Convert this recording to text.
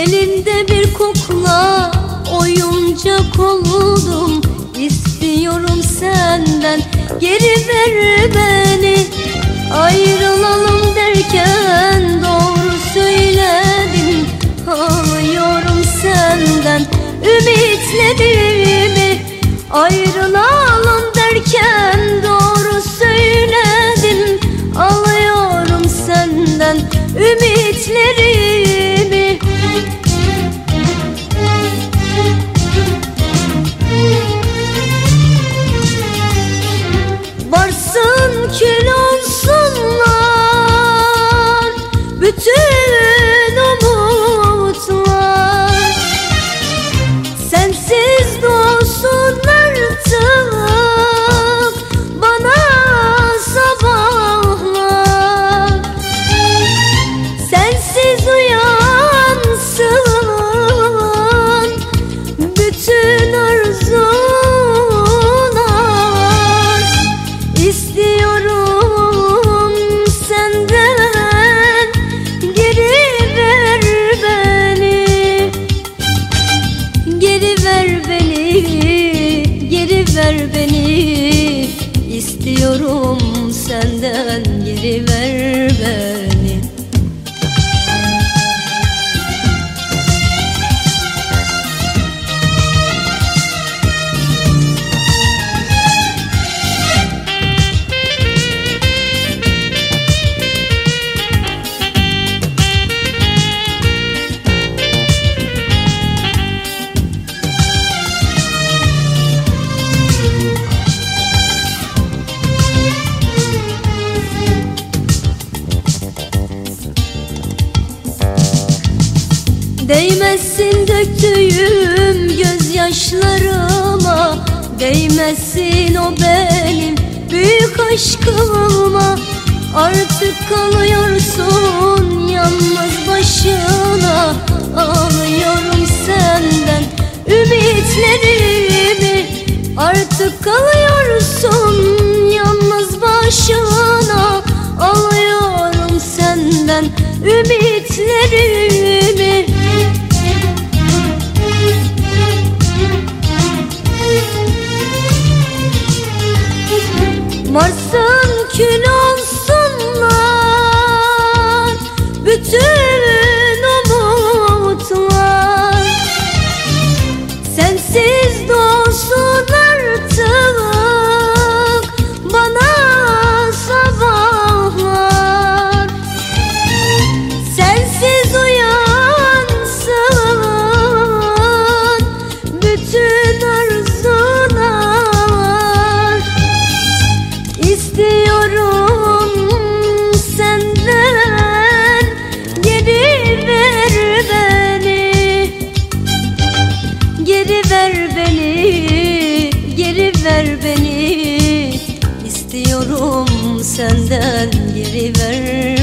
Elinde bir kukla oyuncak oldum. İstiyorum senden geri ver beni. Ayrılalım derken doğru söyledin. Ağlıyorum senden ümitlerimi Ayrılalım ver beni İstiyorum senden Geri ver Değmezsin döktüğüm gözyaşlarıma Değmezsin o benim büyük aşkıma. Artık kalıyorsun yalnız başına Ağlıyorum senden ümitlerimi. Artık kalıyorsun Varsın kül beni, geri ver beni. İstiyorum senden geri ver.